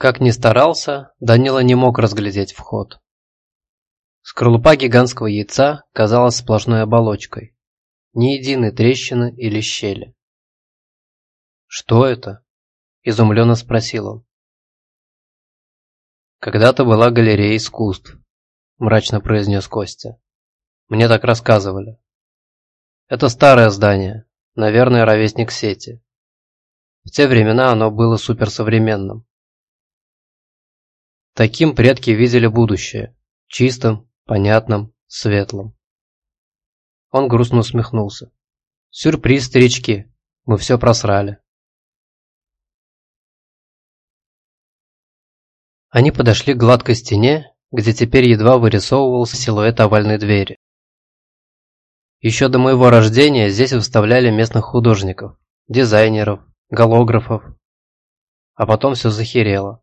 Как ни старался, Данила не мог разглядеть вход. Скорлупа гигантского яйца казалась сплошной оболочкой. Ни единой трещины или щели. «Что это?» – изумленно спросил он. «Когда-то была галерея искусств», – мрачно произнес Костя. «Мне так рассказывали. Это старое здание, наверное, ровесник сети. В те времена оно было суперсовременным. Таким предки видели будущее, чистым, понятным, светлым. Он грустно усмехнулся. Сюрприз, старички, мы все просрали. Они подошли к гладкой стене, где теперь едва вырисовывался силуэт овальной двери. Еще до моего рождения здесь выставляли местных художников, дизайнеров, голографов. А потом все захерело.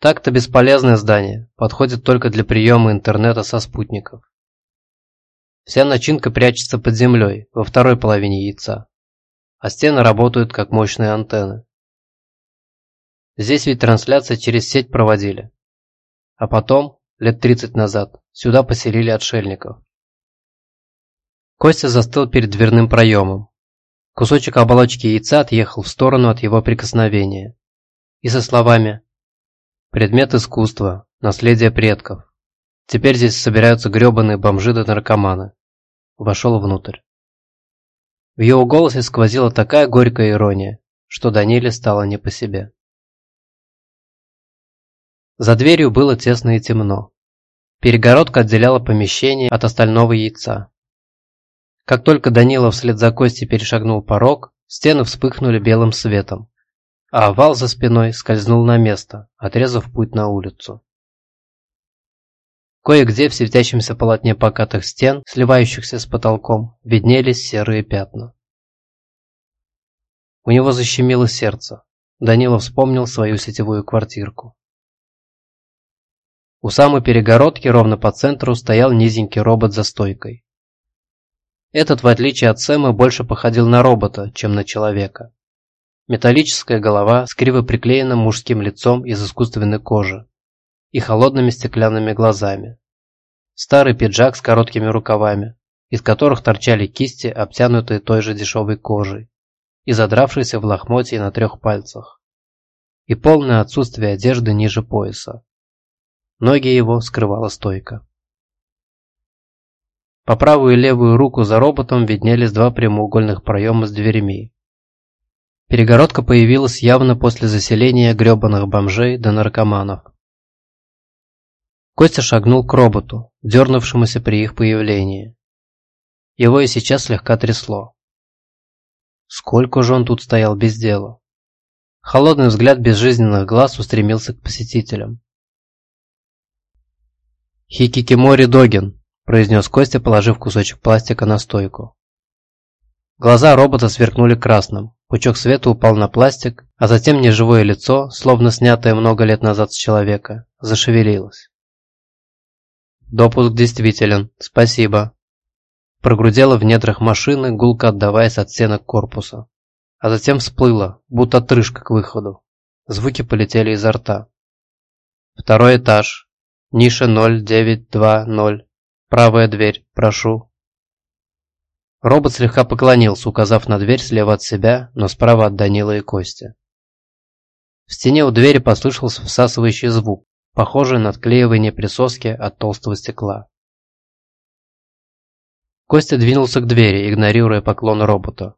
Так-то бесполезное здание, подходит только для приема интернета со спутников. Вся начинка прячется под землей, во второй половине яйца, а стены работают как мощные антенны. Здесь ведь трансляции через сеть проводили. А потом, лет 30 назад, сюда поселили отшельников. Костя застыл перед дверным проемом. Кусочек оболочки яйца отъехал в сторону от его прикосновения. И со словами Предмет искусства, наследие предков. Теперь здесь собираются гребаные бомжи да наркоманы. Вошел внутрь. В его голосе сквозила такая горькая ирония, что Даниле стало не по себе. За дверью было тесно и темно. Перегородка отделяла помещение от остального яйца. Как только Данила вслед за Костей перешагнул порог, стены вспыхнули белым светом, а овал за спиной скользнул на место, отрезав путь на улицу. Кое-где в светящемся полотне покатых стен, сливающихся с потолком, виднелись серые пятна. У него защемило сердце. Данила вспомнил свою сетевую квартирку. У самой перегородки ровно по центру стоял низенький робот за стойкой. Этот, в отличие от Сэма, больше походил на робота, чем на человека. Металлическая голова с криво приклеенным мужским лицом из искусственной кожи и холодными стеклянными глазами. Старый пиджак с короткими рукавами, из которых торчали кисти, обтянутые той же дешевой кожей, и задравшиеся в лохмотье на трех пальцах. И полное отсутствие одежды ниже пояса. Ноги его скрывала стойка. По правую и левую руку за роботом виднелись два прямоугольных проема с дверями, Перегородка появилась явно после заселения гребаных бомжей да наркоманов. Костя шагнул к роботу, дернувшемуся при их появлении. Его и сейчас слегка трясло. Сколько же он тут стоял без дела? Холодный взгляд безжизненных глаз устремился к посетителям. «Хикикимори Догин», – произнес Костя, положив кусочек пластика на стойку. Глаза робота сверкнули красным, Пучок света упал на пластик, а затем неживое лицо, словно снятое много лет назад с человека, зашевелилось. «Допуск действителен. Спасибо». Прогрудела в недрах машины, гулко отдаваясь от стенок корпуса. А затем всплыла, будто отрыжка к выходу. Звуки полетели изо рта. «Второй этаж. Ниша 0920. Правая дверь. Прошу». Робот слегка поклонился, указав на дверь слева от себя, но справа от Данила и Кости. В стене у двери послышался всасывающий звук, похожий на отклеивание присоски от толстого стекла. Костя двинулся к двери, игнорируя поклон робота.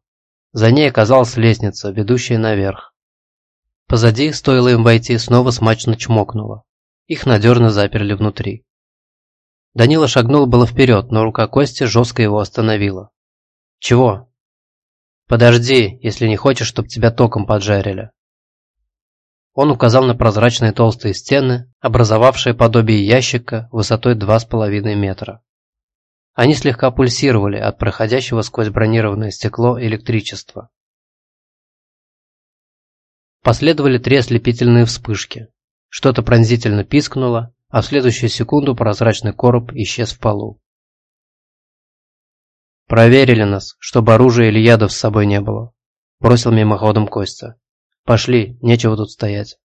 За ней оказалась лестница, ведущая наверх. Позади, стоило им войти, снова смачно чмокнуло. Их надежно заперли внутри. Данила шагнул было вперед, но рука Кости жестко его остановила. «Чего?» «Подожди, если не хочешь, чтобы тебя током поджарили». Он указал на прозрачные толстые стены, образовавшие подобие ящика высотой 2,5 метра. Они слегка пульсировали от проходящего сквозь бронированное стекло электричества. Последовали три ослепительные вспышки. Что-то пронзительно пискнуло, а в следующую секунду прозрачный короб исчез в полу. «Проверили нас, чтобы оружия или ядов с собой не было», – бросил мимоходом Костя. Пошли, нечего тут стоять.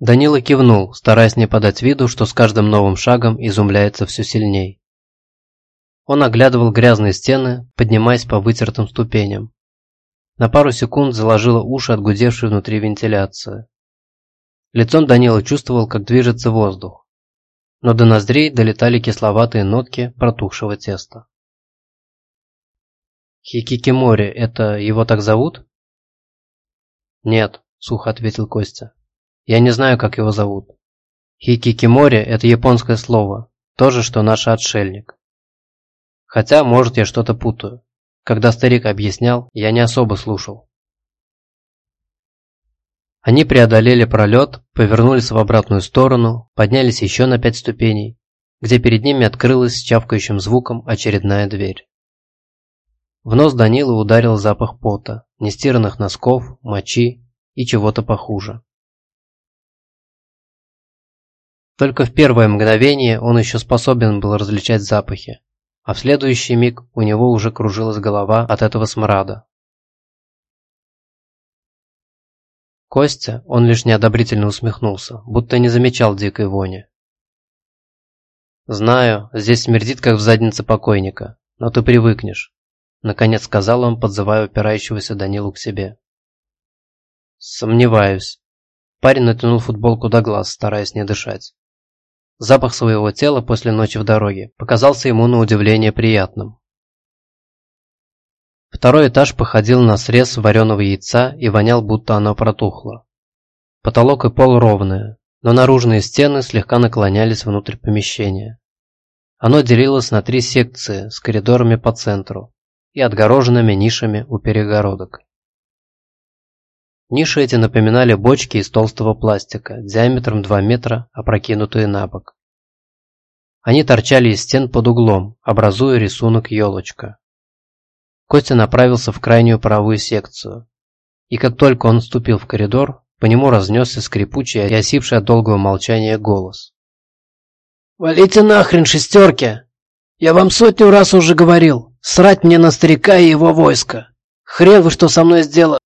Данила кивнул, стараясь не подать виду, что с каждым новым шагом изумляется все сильней. Он оглядывал грязные стены, поднимаясь по вытертым ступеням. На пару секунд заложило уши от гудевшей внутри вентиляции. Лицом Данила чувствовал, как движется воздух, но до ноздрей долетали кисловатые нотки протухшего теста. «Хикикимори, это его так зовут?» «Нет», – сухо ответил Костя. «Я не знаю, как его зовут. Хикикимори – это японское слово, то же, что наш отшельник. Хотя, может, я что-то путаю. Когда старик объяснял, я не особо слушал». Они преодолели пролет, повернулись в обратную сторону, поднялись еще на пять ступеней, где перед ними открылась с чавкающим звуком очередная дверь. В нос Данила ударил запах пота, нестиранных носков, мочи и чего-то похуже. Только в первое мгновение он еще способен был различать запахи, а в следующий миг у него уже кружилась голова от этого смрада. Костя, он лишь неодобрительно усмехнулся, будто не замечал дикой вони. «Знаю, здесь смердит, как в заднице покойника, но ты привыкнешь. Наконец сказал он, подзывая упирающегося Данилу к себе. Сомневаюсь. Парень натянул футболку до глаз, стараясь не дышать. Запах своего тела после ночи в дороге показался ему на удивление приятным. Второй этаж походил на срез вареного яйца и вонял, будто оно протухло. Потолок и пол ровные, но наружные стены слегка наклонялись внутрь помещения. Оно делилось на три секции с коридорами по центру, и отгороженными нишами у перегородок. Ниши эти напоминали бочки из толстого пластика, диаметром 2 метра, опрокинутые на бок. Они торчали из стен под углом, образуя рисунок елочка. Костя направился в крайнюю правую секцию, и как только он вступил в коридор, по нему разнесся скрипучий и осипший от долгого молчания голос. «Валите нахрен шестерки! Я вам сотню раз уже говорил, Срать мне на старика и его войско. Хрен вы что со мной сделали.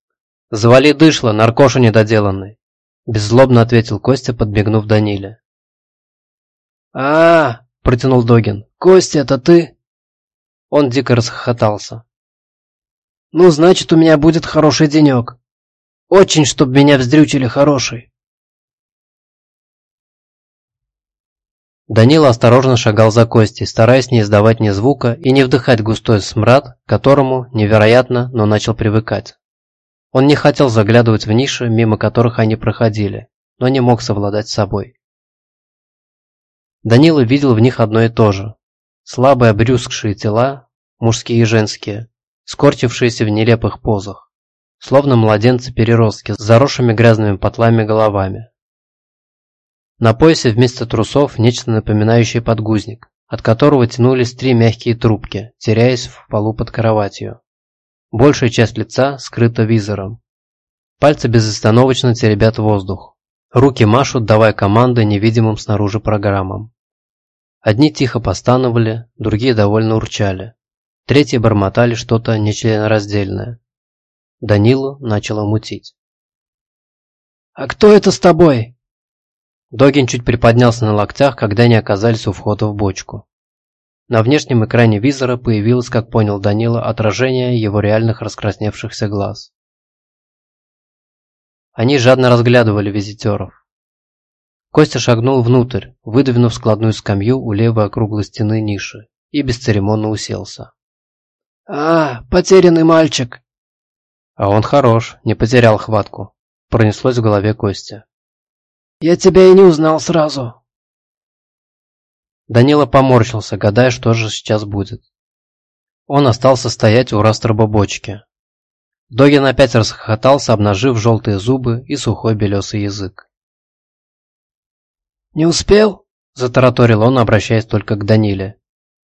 Завали дышло, наркоша недоделанный. Беззлобно ответил Костя, подбегнув Даниле. а, протянул Догин. «Костя, это ты?» Он дико расхохотался. «Ну, значит, у меня будет хороший денек. Очень, чтобы меня вздрючили хороший. Данила осторожно шагал за Костей, стараясь не издавать ни звука и не вдыхать густой смрад, к которому, невероятно, но начал привыкать. Он не хотел заглядывать в ниши, мимо которых они проходили, но не мог совладать с собой. Данила видел в них одно и то же. Слабые обрюзгшие тела, мужские и женские, скорчившиеся в нелепых позах, словно младенцы-переростки с заросшими грязными потлами головами. На поясе вместо трусов нечто напоминающее подгузник, от которого тянулись три мягкие трубки, теряясь в полу под кроватью. Большая часть лица скрыта визором. Пальцы безостановочно теребят воздух. Руки машут, давая команды невидимым снаружи программам. Одни тихо постановали, другие довольно урчали. Третьи бормотали что-то нечленораздельное. Данилу начало мутить. «А кто это с тобой?» Догин чуть приподнялся на локтях, когда они оказались у входа в бочку. На внешнем экране визора появилось, как понял Данила, отражение его реальных раскрасневшихся глаз. Они жадно разглядывали визитеров. Костя шагнул внутрь, выдвинув складную скамью у левой округлой стены ниши, и бесцеремонно уселся. «А, потерянный мальчик!» «А он хорош, не потерял хватку», – пронеслось в голове Костя. Я тебя и не узнал сразу. Данила поморщился, гадая, что же сейчас будет. Он остался стоять у растроба бочки. Догин опять расхохотался, обнажив желтые зубы и сухой белесый язык. «Не успел?» – затараторил он, обращаясь только к Даниле.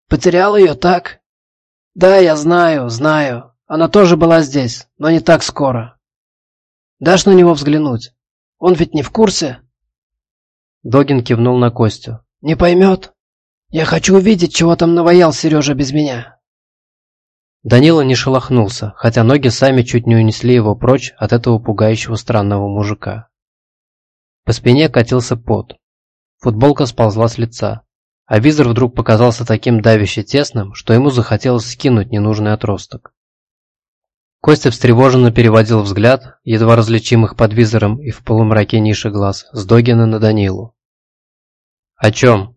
«Потерял ее, так?» «Да, я знаю, знаю. Она тоже была здесь, но не так скоро. Дашь на него взглянуть? Он ведь не в курсе?» Догин кивнул на Костю. «Не поймет? Я хочу увидеть, чего там наваял Сережа без меня». Данила не шелохнулся, хотя ноги сами чуть не унесли его прочь от этого пугающего странного мужика. По спине катился пот. Футболка сползла с лица, а визор вдруг показался таким давяще тесным, что ему захотелось скинуть ненужный отросток. Костя встревоженно переводил взгляд, едва различимых под визором и в полумраке ниши глаз, с Догина на Данилу. «О чем?»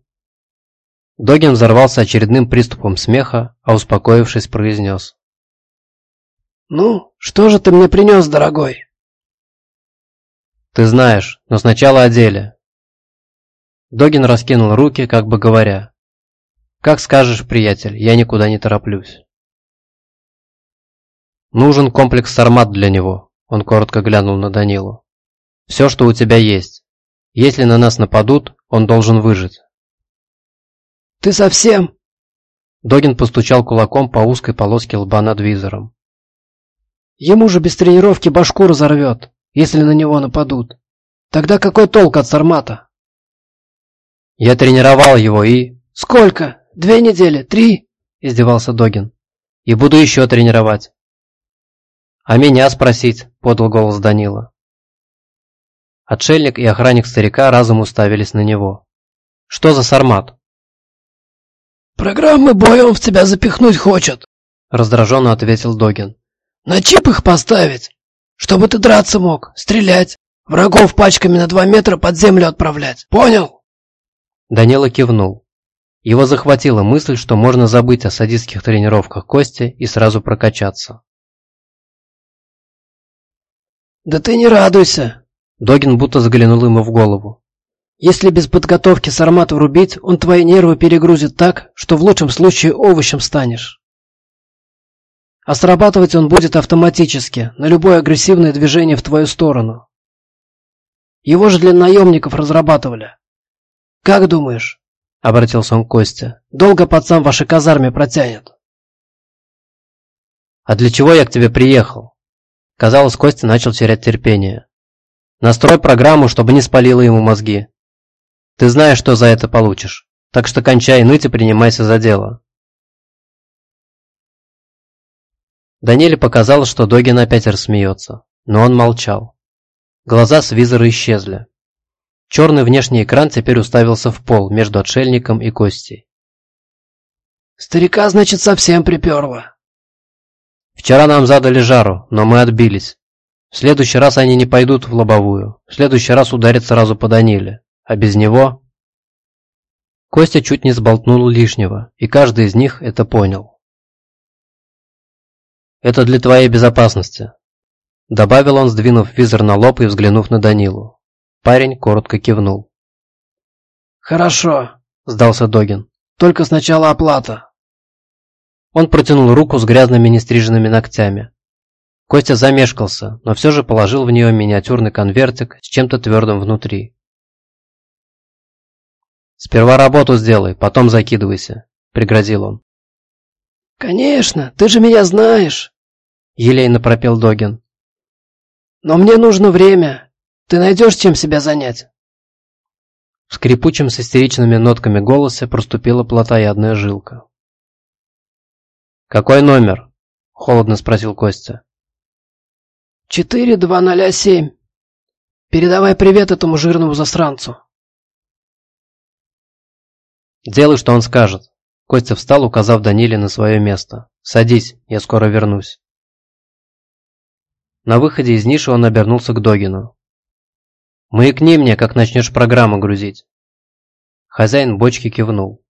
Догин взорвался очередным приступом смеха, а успокоившись, произнес. «Ну, что же ты мне принес, дорогой?» «Ты знаешь, но сначала о деле». Догин раскинул руки, как бы говоря. «Как скажешь, приятель, я никуда не тороплюсь». «Нужен комплекс «Сармат» для него», — он коротко глянул на Данилу. «Все, что у тебя есть. Если на нас нападут, он должен выжить». «Ты совсем?» Догин постучал кулаком по узкой полоске лба над визором. «Ему же без тренировки башку разорвет, если на него нападут. Тогда какой толк от Сармата?» «Я тренировал его и...» «Сколько? Две недели? Три?» – издевался Догин. «И буду еще тренировать». «А меня спросить?» – подал голос Данила. Отшельник и охранник старика разом уставились на него. «Что за сармат?» «Программы боя он в тебя запихнуть хочет», — раздраженно ответил Догин. «На чип их поставить, чтобы ты драться мог, стрелять, врагов пачками на два метра под землю отправлять. Понял?» Данила кивнул. Его захватила мысль, что можно забыть о садистских тренировках Кости и сразу прокачаться. «Да ты не радуйся!» Догин будто заглянул ему в голову. Если без подготовки сармат врубить, он твои нервы перегрузит так, что в лучшем случае овощем станешь. А срабатывать он будет автоматически, на любое агрессивное движение в твою сторону. Его же для наемников разрабатывали. Как думаешь, — обратился он к Косте, — долго пацан в вашей казарме протянет? А для чего я к тебе приехал? Казалось, Костя начал терять терпение. Настрой программу, чтобы не спалила ему мозги. Ты знаешь, что за это получишь. Так что кончай ныть и принимайся за дело. Даниле показалось, что Догин опять рассмеется, но он молчал. Глаза с визора исчезли. Черный внешний экран теперь уставился в пол между отшельником и Костей. «Старика, значит, совсем приперло». «Вчера нам задали жару, но мы отбились. В следующий раз они не пойдут в лобовую. В следующий раз ударят сразу по Даниле а без него... Костя чуть не сболтнул лишнего, и каждый из них это понял. «Это для твоей безопасности», — добавил он, сдвинув визор на лоб и взглянув на Данилу. Парень коротко кивнул. «Хорошо», — сдался Догин. «Только сначала оплата». Он протянул руку с грязными нестриженными ногтями. Костя замешкался, но все же положил в нее миниатюрный конвертик с чем-то твердым внутри. «Сперва работу сделай, потом закидывайся», — пригрозил он. «Конечно, ты же меня знаешь», — елейно пропел Догин. «Но мне нужно время. Ты найдешь чем себя занять?» В скрипучем с истеричными нотками голосе проступила плотоядная жилка. «Какой номер?» — холодно спросил Костя. «Четыре два ноля семь. Передавай привет этому жирному засранцу». «Делай, что он скажет». Костя встал, указав Даниле на свое место. «Садись, я скоро вернусь». На выходе из ниши он обернулся к Догину. «Маякни мне, как начнешь программу грузить». Хозяин бочки кивнул.